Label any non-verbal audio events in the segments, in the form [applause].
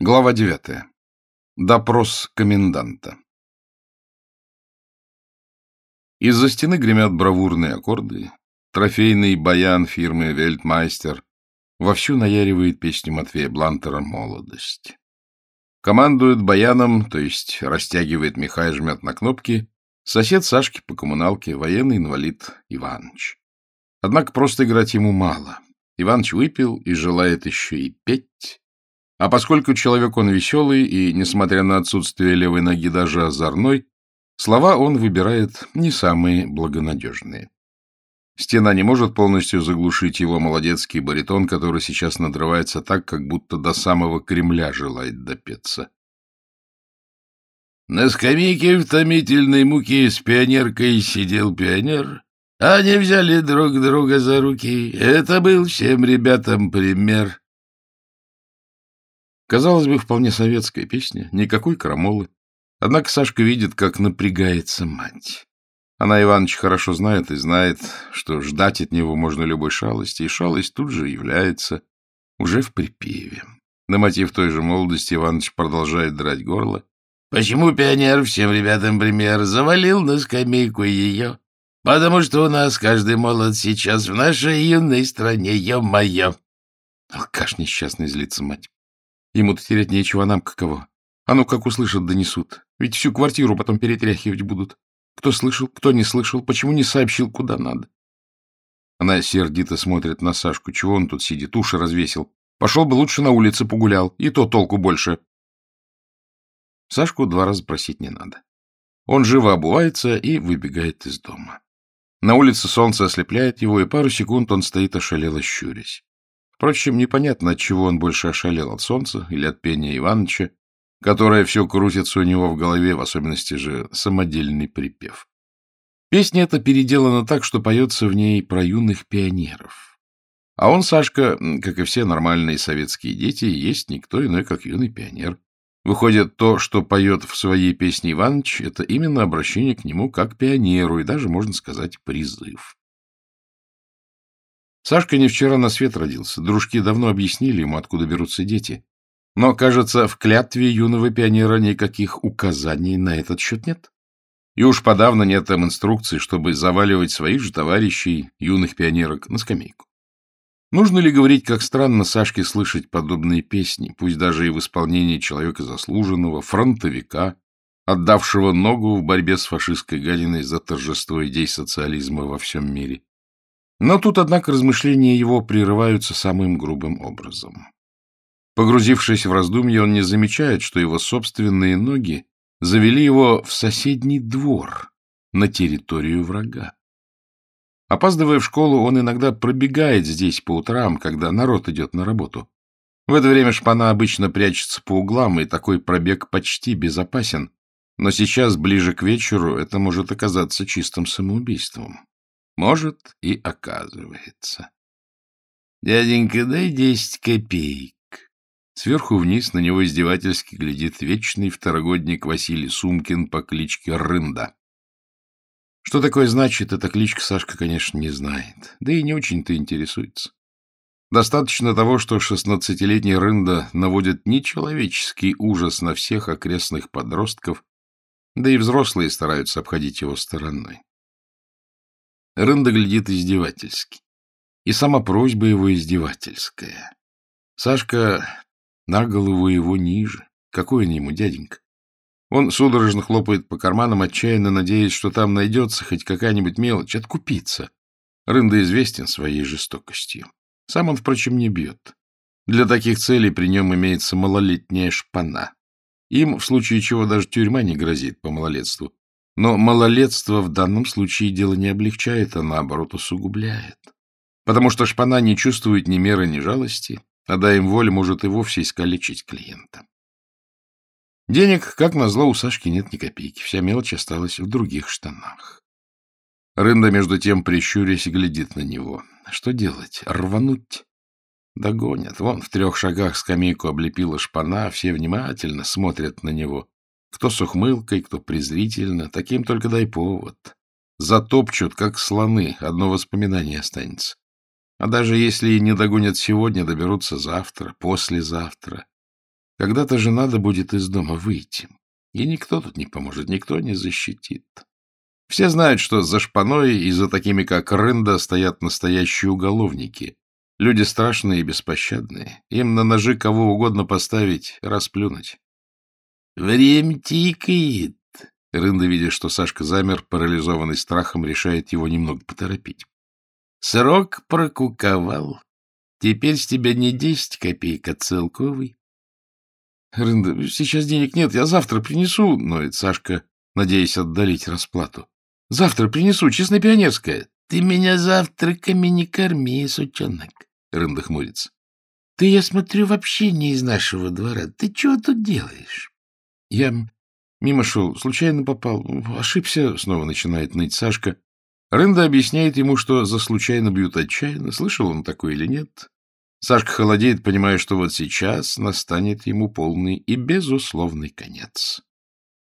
Глава девятая. Допрос коменданта. Из-за стены гремят бравурные аккорды. Трофейный баян фирмы «Вельтмайстер» вовсю наяривает песню Матвея Блантера «Молодость». Командует баяном, то есть растягивает меха и жмет на кнопки, сосед Сашки по коммуналке, военный инвалид Иваныч. Однако просто играть ему мало. Иваныч выпил и желает еще и петь, а поскольку человек он веселый и, несмотря на отсутствие левой ноги, даже озорной, слова он выбирает не самые благонадежные. Стена не может полностью заглушить его молодецкий баритон, который сейчас надрывается так, как будто до самого Кремля желает допеться. На скамейке в томительной муке с пионеркой сидел пионер. Они взяли друг друга за руки. Это был всем ребятам пример. Казалось бы, вполне советская песня, никакой крамолы. Однако Сашка видит, как напрягается мать. Она Иваныч хорошо знает и знает, что ждать от него можно любой шалости, и шалость тут же является уже в припеве. На мотив той же молодости Иваныч продолжает драть горло. «Почему пионер всем ребятам пример завалил на скамейку ее? Потому что у нас каждый молод сейчас в нашей юной стране, ё-моё!» Алкаш несчастный злится мать. Ему-то терять нечего, а нам каково. А ну, как услышат, донесут. Ведь всю квартиру потом перетряхивать будут. Кто слышал, кто не слышал, почему не сообщил, куда надо. Она сердито смотрит на Сашку. Чего он тут сидит? Уши развесил. Пошел бы лучше на улице погулял. И то толку больше. Сашку два раза просить не надо. Он живо обувается и выбегает из дома. На улице солнце ослепляет его, и пару секунд он стоит ошалело щурясь. Впрочем, непонятно, от чего он больше ошалел, от солнца или от пения Иваныча, которое все крутится у него в голове, в особенности же самодельный припев. Песня эта переделана так, что поется в ней про юных пионеров. А он, Сашка, как и все нормальные советские дети, есть никто иной, как юный пионер. Выходит, то, что поет в своей песне Иваныч, это именно обращение к нему как пионеру и даже, можно сказать, призыв. Сашка не вчера на свет родился. Дружки давно объяснили ему, откуда берутся дети. Но, кажется, в клятве юного пионера никаких указаний на этот счет нет. И уж подавно нет там инструкций, чтобы заваливать своих же товарищей, юных пионерок, на скамейку. Нужно ли говорить, как странно Сашке слышать подобные песни, пусть даже и в исполнении человека заслуженного, фронтовика, отдавшего ногу в борьбе с фашистской гадиной за торжество идей социализма во всем мире? Но тут, однако, размышления его прерываются самым грубым образом. Погрузившись в раздумье, он не замечает, что его собственные ноги завели его в соседний двор, на территорию врага. Опаздывая в школу, он иногда пробегает здесь по утрам, когда народ идет на работу. В это время шпана обычно прячется по углам, и такой пробег почти безопасен, но сейчас, ближе к вечеру, это может оказаться чистым самоубийством. Может, и оказывается. Дяденька, дай десять копеек. Сверху вниз на него издевательски глядит вечный второгодник Василий Сумкин по кличке Рында. Что такое значит, эта кличка Сашка, конечно, не знает, да и не очень-то интересуется. Достаточно того, что шестнадцатилетний Рында наводит нечеловеческий ужас на всех окрестных подростков, да и взрослые стараются обходить его стороной. Рында глядит издевательски. И сама просьба его издевательская. Сашка на голову его ниже. Какой он ему, дяденька? Он судорожно хлопает по карманам, отчаянно надеясь, что там найдется хоть какая-нибудь мелочь, откупиться. Рында известен своей жестокостью. Сам он, впрочем, не бьет. Для таких целей при нем имеется малолетняя шпана. Им, в случае чего, даже тюрьма не грозит по малолетству. Но малолетство в данном случае дело не облегчает, а наоборот усугубляет. Потому что шпана не чувствует ни меры, ни жалости, а дай им волю, может и вовсе искалечить клиента. Денег, как назло, у Сашки нет ни копейки. Вся мелочь осталась в других штанах. Рында, между тем, прищурясь, глядит на него. Что делать? Рвануть? Догонят. Вон в трех шагах скамейку облепила шпана, все внимательно смотрят на него. Кто с ухмылкой, кто презрительно, таким только дай повод. Затопчут, как слоны, одно воспоминание останется. А даже если и не догонят сегодня, доберутся завтра, послезавтра. Когда-то же надо будет из дома выйти. И никто тут не поможет, никто не защитит. Все знают, что за шпаной и за такими, как Рында, стоят настоящие уголовники. Люди страшные и беспощадные. Им на ножи кого угодно поставить, расплюнуть. «Время тикает!» Рында, видя, что Сашка замер, парализованный страхом, решает его немного поторопить. «Срок прокуковал. Теперь с тебя не десять копеек, а целковый». «Рында, сейчас денег нет, я завтра принесу», — ноет Сашка, надеясь отдалить расплату. «Завтра принесу, честно пионерская». «Ты меня завтраками не корми, сучонок», — Рында хмурится. «Ты, я смотрю, вообще не из нашего двора. Ты чего тут делаешь?» «Я мимо шел, случайно попал, ошибся», — снова начинает ныть Сашка. Рында объясняет ему, что за случайно бьют отчаянно. Слышал он такое или нет? Сашка холодеет, понимая, что вот сейчас настанет ему полный и безусловный конец.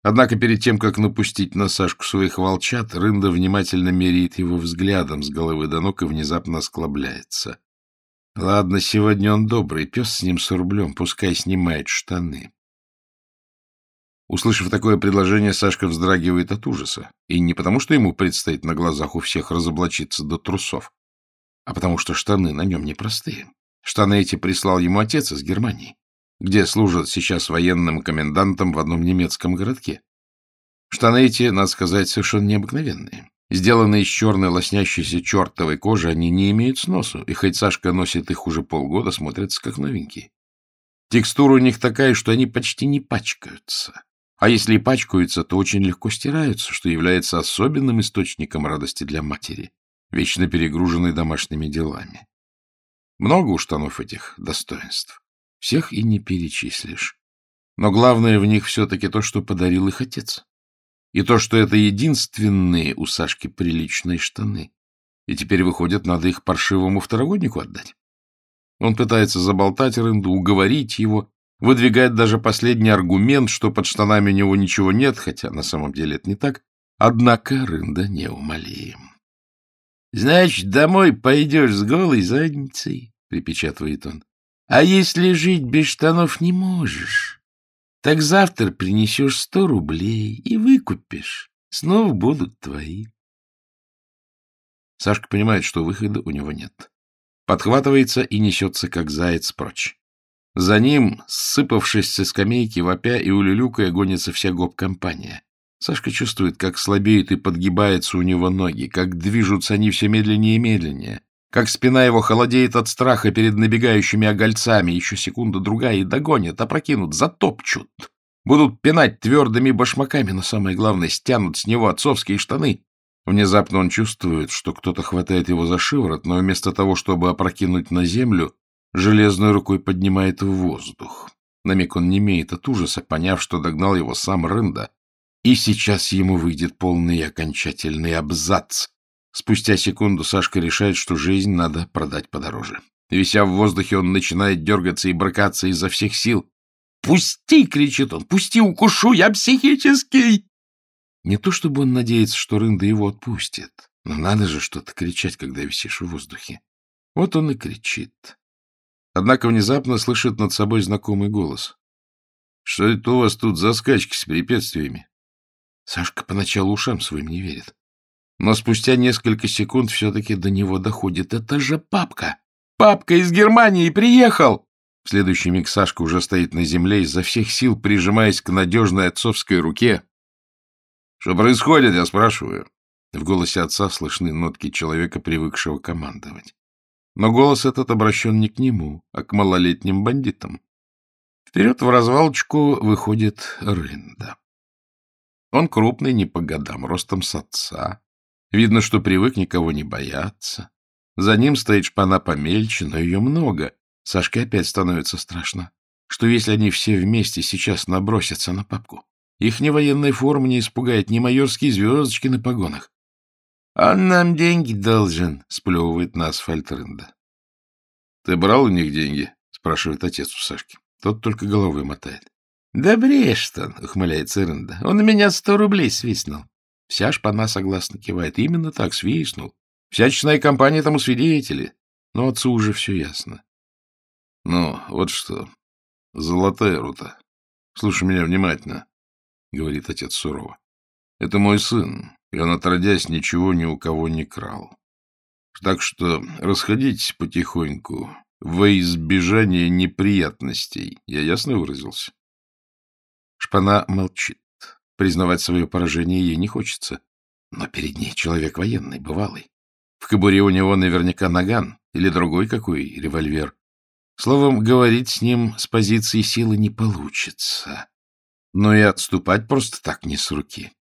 Однако перед тем, как напустить на Сашку своих волчат, Рында внимательно меряет его взглядом с головы до ног и внезапно склабляется. Ладно, сегодня он добрый, пес с ним с рублем, пускай снимает штаны. Услышав такое предложение, Сашка вздрагивает от ужаса. И не потому, что ему предстоит на глазах у всех разоблачиться до трусов, а потому что штаны на нем непростые. Штаны эти прислал ему отец из Германии где служат сейчас военным комендантом в одном немецком городке. Штаны эти, надо сказать, совершенно необыкновенные. Сделанные из черной лоснящейся чертовой кожи, они не имеют сносу, и хоть Сашка носит их уже полгода, смотрятся как новенькие. Текстура у них такая, что они почти не пачкаются. А если и пачкаются, то очень легко стираются, что является особенным источником радости для матери, вечно перегруженной домашними делами. Много у штанов этих достоинств. Всех и не перечислишь. Но главное в них все-таки то, что подарил их отец. И то, что это единственные у Сашки приличные штаны. И теперь, выходит, надо их паршивому второгоднику отдать. Он пытается заболтать Рынду, уговорить его, выдвигает даже последний аргумент, что под штанами у него ничего нет, хотя на самом деле это не так. Однако Рында неумолим. — Значит, домой пойдешь с голой задницей, — припечатывает он. А если жить без штанов не можешь, так завтра принесешь сто рублей и выкупишь. Снова будут твои. Сашка понимает, что выхода у него нет. Подхватывается и несется, как заяц, прочь. За ним, сыпавшись со скамейки, вопя и улюлюкая, гонится вся гоп-компания. Сашка чувствует, как слабеют и подгибаются у него ноги, как движутся они все медленнее и медленнее как спина его холодеет от страха перед набегающими огольцами, еще секунда-другая и догонят, опрокинут, затопчут. Будут пинать твердыми башмаками, но самое главное, стянут с него отцовские штаны. Внезапно он чувствует, что кто-то хватает его за шиворот, но вместо того, чтобы опрокинуть на землю, железной рукой поднимает в воздух. На миг он не имеет от ужаса, поняв, что догнал его сам Рында, и сейчас ему выйдет полный окончательный абзац, Спустя секунду Сашка решает, что жизнь надо продать подороже. Вися в воздухе, он начинает дергаться и брыкаться изо всех сил. «Пусти!» — кричит он. «Пусти, укушу! Я психический!» Не то чтобы он надеется, что Рында его отпустит, но надо же что-то кричать, когда висишь в воздухе. Вот он и кричит. Однако внезапно слышит над собой знакомый голос. — Что это у вас тут за скачки с препятствиями? Сашка поначалу ушам своим не верит. Но спустя несколько секунд все-таки до него доходит. Это же папка! Папка из Германии приехал! В следующий миг Сашка уже стоит на земле, изо всех сил прижимаясь к надежной отцовской руке. — Что происходит, я спрашиваю? В голосе отца слышны нотки человека, привыкшего командовать. Но голос этот обращен не к нему, а к малолетним бандитам. Вперед в развалочку выходит Рында. Он крупный не по годам, ростом с отца, Видно, что привык никого не бояться. За ним стоит шпана помельче, но ее много. Сашке опять становится страшно, что если они все вместе сейчас набросятся на папку, их ни военная форма не испугает, ни майорские звездочки на погонах. — Он нам деньги должен, — сплевывает на асфальт Рында. — Ты брал у них деньги? — спрашивает отец у Сашки. Тот только головой мотает. — Да брешь он, — ухмыляется Рында. — Он у меня сто рублей свистнул. Вся шпана согласно кивает. Именно так, свистнул. Вся честная компания тому свидетели. Но отцу уже все ясно. Ну, вот что. — Золотая рута. Слушай меня внимательно, — говорит отец сурово. — Это мой сын, и он, отродясь, ничего ни у кого не крал. Так что расходитесь потихоньку во избежание неприятностей. Я ясно выразился? Шпана молчит. Признавать свое поражение ей не хочется. Но перед ней человек военный, бывалый. В кобуре у него наверняка наган или другой какой револьвер. Словом, говорить с ним с позиции силы не получится. Но и отступать просто так не с руки. —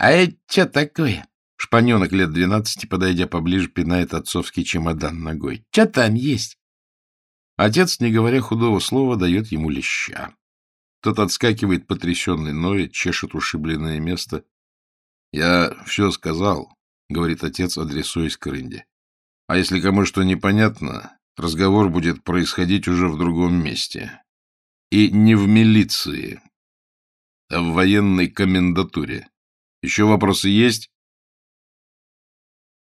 А это что такое? Шпаненок лет двенадцати, подойдя поближе, пинает отцовский чемодан ногой. — Что там есть? Отец, не говоря худого слова, дает ему леща. Тот отскакивает потрясенный, ноет, чешет ушибленное место. — Я все сказал, — говорит отец, адресуясь к Рынде. — А если кому что непонятно, разговор будет происходить уже в другом месте. И не в милиции, а в военной комендатуре. Еще вопросы есть?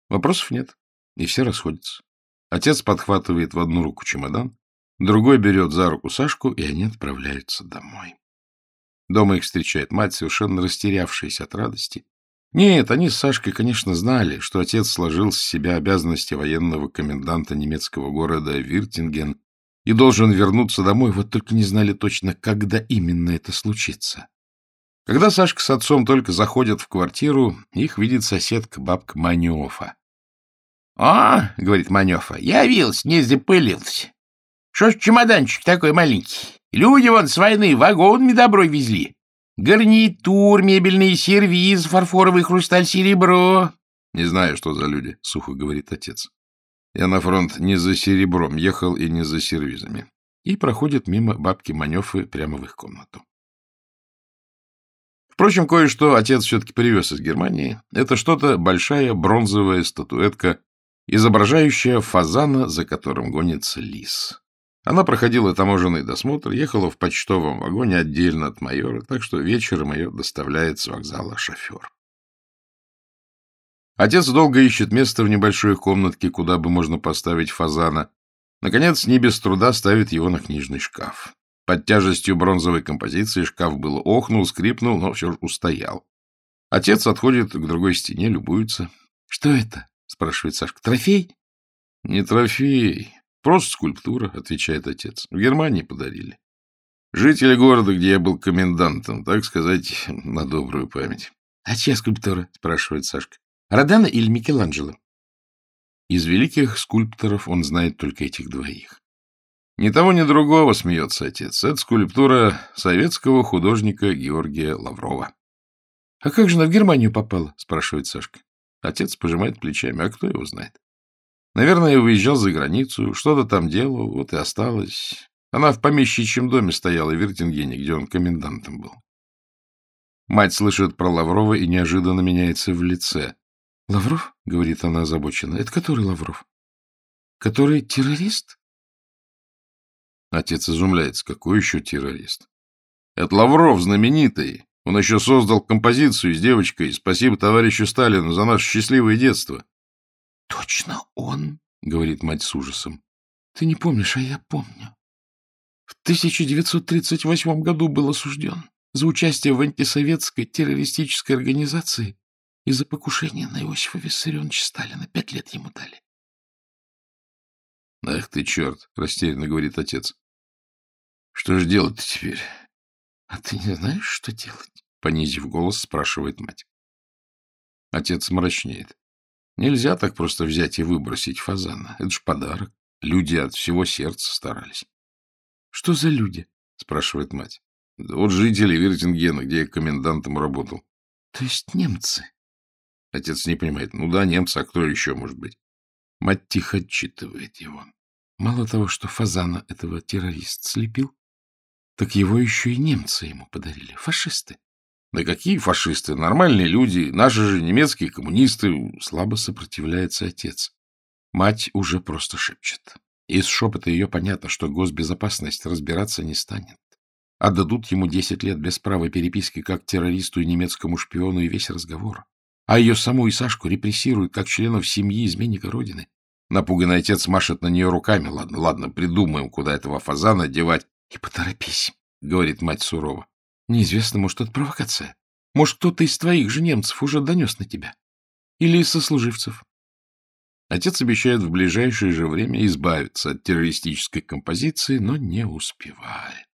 Вопросов нет, и все расходятся. Отец подхватывает в одну руку чемодан, Другой берет за руку Сашку, и они отправляются домой. Дома их встречает мать, совершенно растерявшаяся от радости. Нет, они с Сашкой, конечно, знали, что отец сложил с себя обязанности военного коменданта немецкого города Виртинген и должен вернуться домой, вот только не знали точно, когда именно это случится. Когда Сашка с отцом только заходят в квартиру, их видит соседка бабка Манёфа. — О, — говорит Манёфа, — явился, не запылился. Что ж чемоданчик такой маленький? Люди вон с войны вагонами добро везли. Гарнитур, мебельный сервиз, фарфоровый хрусталь, серебро. — Не знаю, что за люди, — сухо говорит отец. Я на фронт не за серебром ехал и не за сервизами. И проходит мимо бабки Манёфы прямо в их комнату. Впрочем, кое-что отец все-таки привез из Германии. Это что-то большая бронзовая статуэтка, изображающая фазана, за которым гонится лис. Она проходила таможенный досмотр, ехала в почтовом вагоне отдельно от майора, так что вечером ее доставляет с вокзала шофер. Отец долго ищет место в небольшой комнатке, куда бы можно поставить фазана. Наконец, не без труда ставит его на книжный шкаф. Под тяжестью бронзовой композиции шкаф был охнул, скрипнул, но все же устоял. Отец отходит к другой стене, любуется. — Что это? — спрашивает Сашка. — Трофей? — Не трофей, Просто скульптура, отвечает отец. В Германии подарили. Жители города, где я был комендантом, так сказать, [laughs] на добрую память. — А чья скульптура? — спрашивает Сашка. — Родана или Микеланджело? Из великих скульпторов он знает только этих двоих. Ни того, ни другого, смеется отец. Это скульптура советского художника Георгия Лаврова. — А как же она в Германию попала? — спрашивает Сашка. Отец пожимает плечами. А кто его знает? Наверное, уезжал за границу, что-то там делал, вот и осталось. Она в помещичьем доме стояла в Вертингене, где он комендантом был. Мать слышит про Лаврова и неожиданно меняется в лице. — Лавров? — говорит она озабоченно. — Это который Лавров? — Который террорист? Отец изумляется. Какой еще террорист? — Это Лавров, знаменитый. Он еще создал композицию с девочкой «Спасибо товарищу Сталину за наше счастливое детство». Точно он, — говорит мать с ужасом. — Ты не помнишь, а я помню. В 1938 году был осужден за участие в антисоветской террористической организации и за покушение на Иосифа Виссарионовича Сталина. Пять лет ему дали. — Ах ты черт! — растерянно говорит отец. — Что же делать-то теперь? — А ты не знаешь, что делать? — понизив голос, спрашивает мать. Отец мрачнеет. Нельзя так просто взять и выбросить фазана. Это ж подарок. Люди от всего сердца старались. — Что за люди? — спрашивает мать. — Да вот жители Виртингена, где я комендантом работал. — То есть немцы? Отец не понимает. Ну да, немцы, а кто еще может быть? Мать тихо отчитывает его. Мало того, что фазана этого террорист слепил, так его еще и немцы ему подарили, фашисты. Да какие фашисты? Нормальные люди, наши же немецкие коммунисты. Слабо сопротивляется отец. Мать уже просто шепчет. Из шепота ее понятно, что госбезопасность разбираться не станет. Отдадут ему десять лет без права переписки как террористу и немецкому шпиону и весь разговор. А ее саму и Сашку репрессируют как членов семьи изменника Родины. Напуганный отец машет на нее руками. Ладно, ладно, придумаем, куда этого фазана девать. — И поторопись, — говорит мать сурово. — Неизвестно, может, это провокация. Может, кто-то из твоих же немцев уже донес на тебя. Или из сослуживцев. Отец обещает в ближайшее же время избавиться от террористической композиции, но не успевает.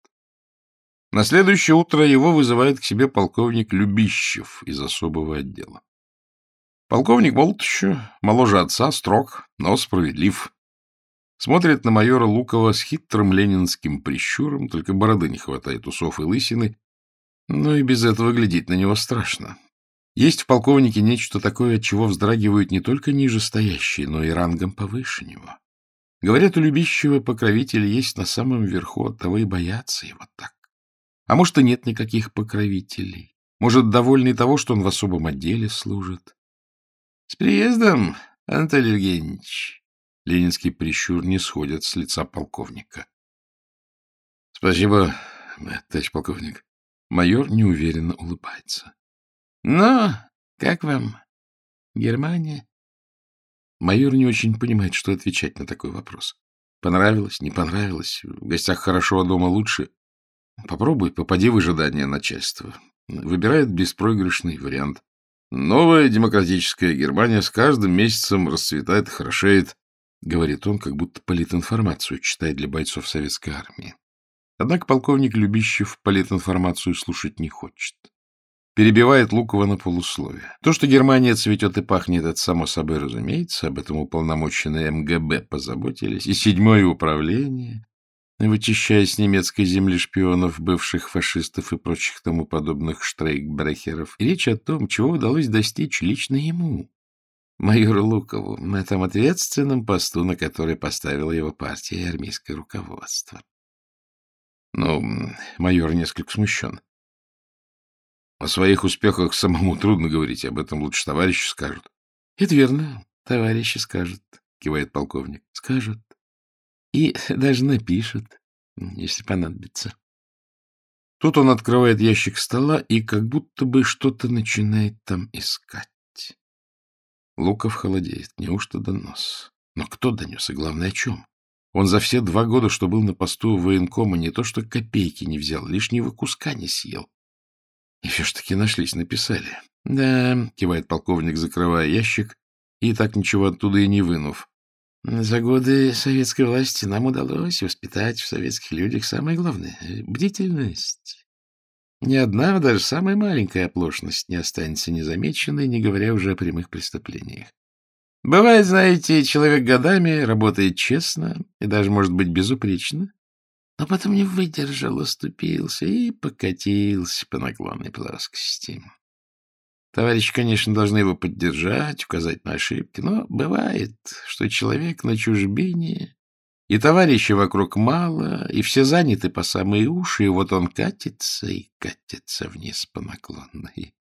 На следующее утро его вызывает к себе полковник Любищев из особого отдела. Полковник молод еще, моложе отца, строг, но справедлив. Смотрит на майора Лукова с хитрым ленинским прищуром, только бороды не хватает, усов и лысины, но и без этого глядеть на него страшно. Есть в полковнике нечто такое, от чего вздрагивают не только нижестоящие, но и рангом повыше него. Говорят, у любящего покровителя есть на самом верху, от того и боятся его так. А может, и нет никаких покровителей. Может, довольны того, что он в особом отделе служит. — С приездом, Анатолий Евгеньевич! Ленинский прищур не сходит с лица полковника. — Спасибо, товарищ полковник. Майор неуверенно улыбается. Но как вам Германия? Майор не очень понимает, что отвечать на такой вопрос. Понравилось, не понравилось, в гостях хорошо, а дома лучше. Попробуй, попади в ожидание начальства. Выбирает беспроигрышный вариант. Новая демократическая Германия с каждым месяцем расцветает и хорошеет, говорит он, как будто политинформацию читает для бойцов советской армии. Однако полковник Любищев политинформацию слушать не хочет. Перебивает Лукова на полусловие. То, что Германия цветет и пахнет, это само собой разумеется, об этом уполномоченные МГБ позаботились, и седьмое управление, вычищая с немецкой земли шпионов, бывших фашистов и прочих тому подобных штрейкбрехеров. Речь о том, чего удалось достичь лично ему, майору Лукову, на этом ответственном посту, на который поставила его партия и армейское руководство. Но майор несколько смущен. О своих успехах самому трудно говорить, об этом лучше товарищи скажут. — Это верно, товарищи скажут, — кивает полковник. — Скажут. И даже напишут, если понадобится. Тут он открывает ящик стола и как будто бы что-то начинает там искать. Луков холодеет. Неужто донос? Но кто донес и, главное, о чем? Он за все два года, что был на посту военкома, не то что копейки не взял, лишнего куска не съел. И все ж таки нашлись, написали. — Да, — кивает полковник, закрывая ящик, и так ничего оттуда и не вынув. — За годы советской власти нам удалось воспитать в советских людях самое главное — бдительность. Ни одна, даже самая маленькая оплошность не останется незамеченной, не говоря уже о прямых преступлениях. Бывает, знаете, человек годами работает честно и даже, может быть, безупречно, но потом не выдержал, оступился и покатился по наклонной плоскости. Товарищи, конечно, должны его поддержать, указать на ошибки, но бывает, что человек на чужбине, и товарищей вокруг мало, и все заняты по самые уши, и вот он катится и катится вниз по наклонной.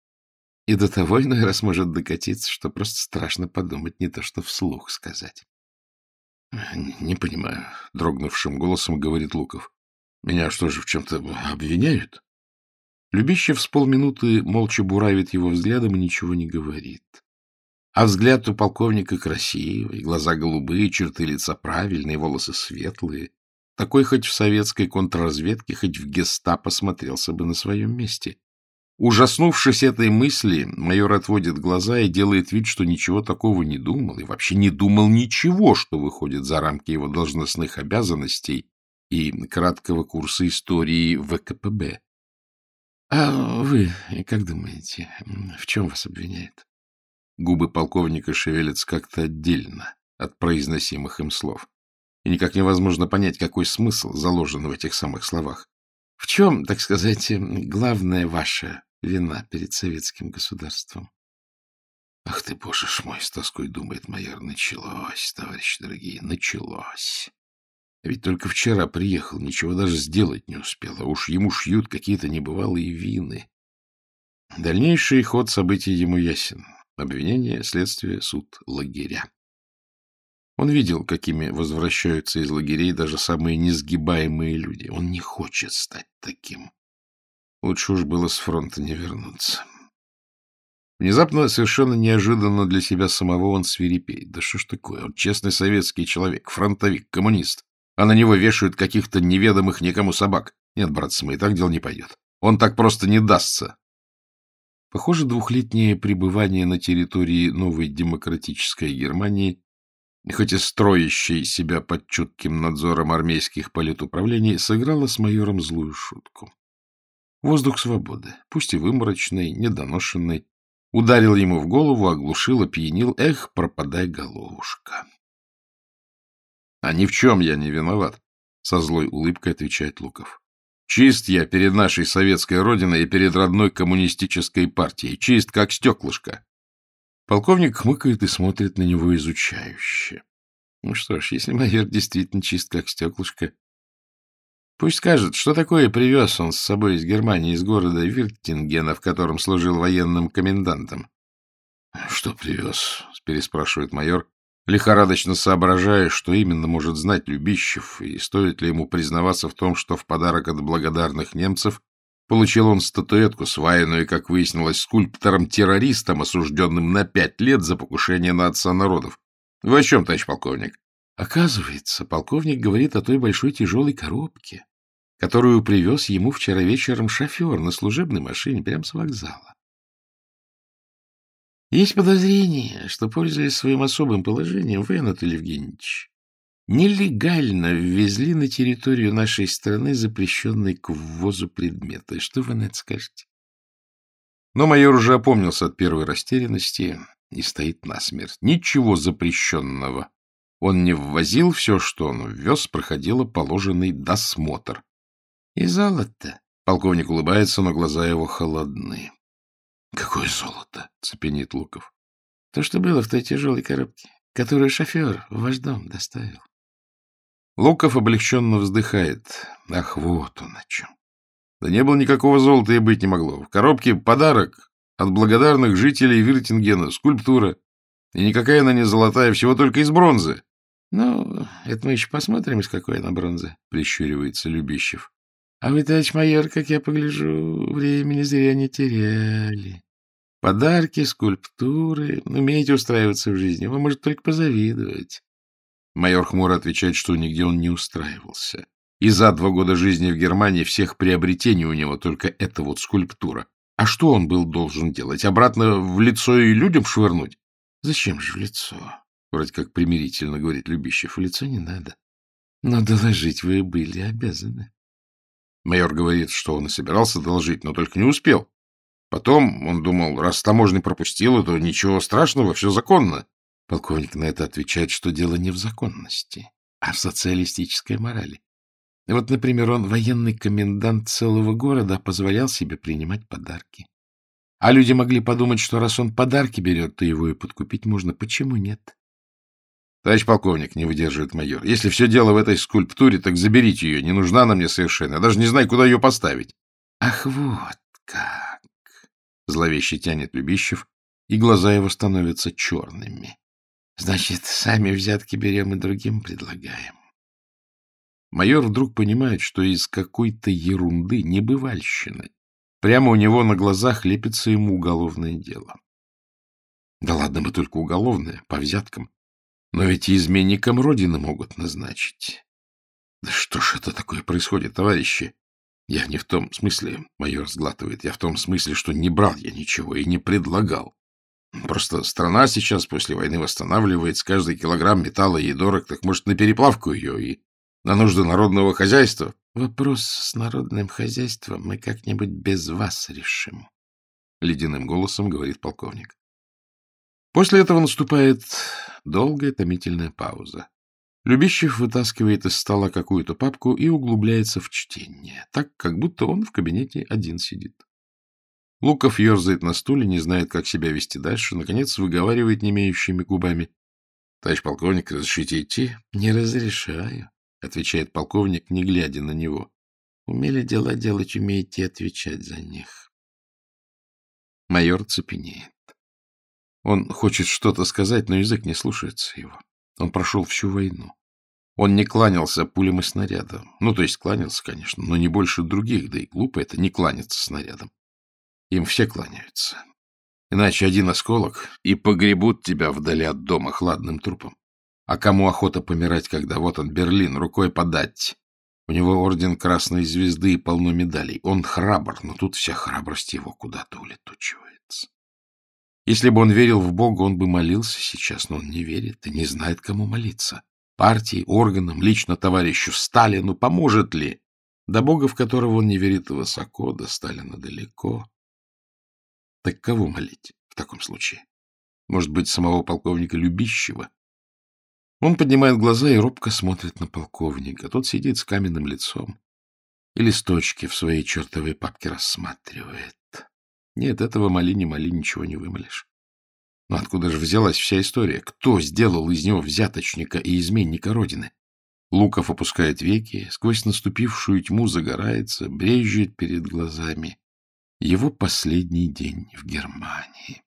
И до того иной раз может докатиться, что просто страшно подумать, не то что вслух сказать. — Не понимаю, — дрогнувшим голосом говорит Луков. — Меня что же, в чем-то обвиняют? Любищев с полминуты молча буравит его взглядом и ничего не говорит. А взгляд у полковника красивый, глаза голубые, черты лица правильные, волосы светлые. Такой хоть в советской контрразведке, хоть в гестапо смотрелся бы на своем месте. Ужаснувшись этой мысли, майор отводит глаза и делает вид, что ничего такого не думал, и вообще не думал ничего, что выходит за рамки его должностных обязанностей и краткого курса истории ВКПБ. — А вы как думаете, в чем вас обвиняют? Губы полковника шевелятся как-то отдельно от произносимых им слов. И никак невозможно понять, какой смысл заложен в этих самых словах. В чем, так сказать, главная ваша вина перед советским государством. Ах ты, боже ж мой, с тоской думает майор, началось, товарищи дорогие, началось. Ведь только вчера приехал, ничего даже сделать не успел, а уж ему шьют какие-то небывалые вины. Дальнейший ход событий ему ясен. Обвинение, следствие, суд, лагеря. Он видел, какими возвращаются из лагерей даже самые несгибаемые люди. Он не хочет стать таким. Лучше уж было с фронта не вернуться. Внезапно, совершенно неожиданно для себя самого, он свирепеет. Да что ж такое? Он честный советский человек, фронтовик, коммунист. А на него вешают каких-то неведомых никому собак. Нет, братцы мои, так дело не пойдет. Он так просто не дастся. Похоже, двухлетнее пребывание на территории новой демократической Германии, хоть и строящей себя под чутким надзором армейских политуправлений, сыграло с майором злую шутку. Воздух свободы, пусть и выморочный, недоношенный, Ударил ему в голову, оглушил, опьянил. Эх, пропадай, головушка. — А ни в чем я не виноват, — со злой улыбкой отвечает Луков. — Чист я перед нашей советской родиной и перед родной коммунистической партией. Чист, как стеклышко. Полковник хмыкает и смотрит на него изучающе. Ну что ж, если майор действительно чист, как стеклышко, Пусть скажет, что такое привез он с собой из Германии, из города Виртингена, в котором служил военным комендантом. — Что привез? — переспрашивает майор, лихорадочно соображая, что именно может знать Любищев, и стоит ли ему признаваться в том, что в подарок от благодарных немцев получил он статуэтку, сваянную, как выяснилось, скульптором-террористом, осужденным на пять лет за покушение на отца народов. — Вы о чем, товарищ полковник? Оказывается, полковник говорит о той большой тяжелой коробке, которую привез ему вчера вечером шофер на служебной машине прямо с вокзала. Есть подозрение, что, пользуясь своим особым положением, вы, Анатолий Евгеньевич, нелегально ввезли на территорию нашей страны запрещенный к ввозу предметы. Что вы на это скажете? Но майор уже опомнился от первой растерянности и стоит насмерть. Ничего запрещенного. Он не ввозил все, что он ввез, проходило положенный досмотр. — И золото. Полковник улыбается, но глаза его холодны. — Какое золото? — цепенит Луков. — То, что было в той тяжелой коробке, которую шофер в ваш дом доставил. Луков облегченно вздыхает. Ах, вот он о чем. Да не было никакого золота и быть не могло. В коробке подарок от благодарных жителей Виртингена, скульптура. И никакая она не золотая, всего только из бронзы. — Ну, это мы еще посмотрим, из какой она бронзы, — прищуривается Любищев. А вы, товарищ майор, как я погляжу, времени зря не теряли. Подарки, скульптуры, умеете устраиваться в жизни, вам может только позавидовать. Майор хмуро отвечает, что нигде он не устраивался. И за два года жизни в Германии всех приобретений у него только эта вот скульптура. А что он был должен делать? Обратно в лицо и людям швырнуть? Зачем же в лицо? Вроде как примирительно говорит Любищев. В лицо не надо. Но доложить вы были обязаны. Майор говорит, что он и собирался доложить, но только не успел. Потом он думал, раз таможня пропустила, то ничего страшного, все законно. Полковник на это отвечает, что дело не в законности, а в социалистической морали. Вот, например, он военный комендант целого города, позволял себе принимать подарки. А люди могли подумать, что раз он подарки берет, то его и подкупить можно. Почему нет? Товарищ полковник, не выдерживает майор, если все дело в этой скульптуре, так заберите ее, не нужна она мне совершенно, я даже не знаю, куда ее поставить. Ах, вот как! Зловеще тянет Любищев, и глаза его становятся черными. Значит, сами взятки берем и другим предлагаем. Майор вдруг понимает, что из какой-то ерунды, небывальщины, прямо у него на глазах лепится ему уголовное дело. Да ладно бы только уголовное, по взяткам. Но ведь и изменникам Родины могут назначить. Да что ж это такое происходит, товарищи? Я не в том смысле, майор сглатывает, я в том смысле, что не брал я ничего и не предлагал. Просто страна сейчас после войны восстанавливается, каждый килограмм металла ей дорог, так может на переплавку ее и на нужды народного хозяйства? Вопрос с народным хозяйством мы как-нибудь без вас решим, — ледяным голосом говорит полковник. После этого наступает долгая томительная пауза. Любищев вытаскивает из стола какую-то папку и углубляется в чтение, так, как будто он в кабинете один сидит. Луков ерзает на стуле, не знает, как себя вести дальше, наконец выговаривает немеющими губами. — Товарищ полковник, разрешите идти? — Не разрешаю, — отвечает полковник, не глядя на него. — Умели дела делать, умеете отвечать за них. Майор цепенеет. Он хочет что-то сказать, но язык не слушается его. Он прошел всю войну. Он не кланялся пулям и снарядам. Ну, то есть кланялся, конечно, но не больше других, да и глупо это не кланяться снарядом. Им все кланяются. Иначе один осколок, и погребут тебя вдали от дома хладным трупом. А кому охота помирать, когда вот он, Берлин, рукой подать? У него орден Красной Звезды и полно медалей. Он храбр, но тут вся храбрость его куда-то улетучивается. Если бы он верил в Бога, он бы молился сейчас, но он не верит и не знает, кому молиться. Партии, органам, лично товарищу Сталину поможет ли? До Бога, в которого он не верит, высоко, до Сталина далеко. Так кого молить в таком случае? Может быть, самого полковника Любищева? Он поднимает глаза и робко смотрит на полковника. Тот сидит с каменным лицом и листочки в своей чертовой папке рассматривает. Нет, этого моли не моли, ничего не вымолишь. Но откуда же взялась вся история? Кто сделал из него взяточника и изменника Родины? Луков опускает веки, сквозь наступившую тьму загорается, брежет перед глазами. Его последний день в Германии.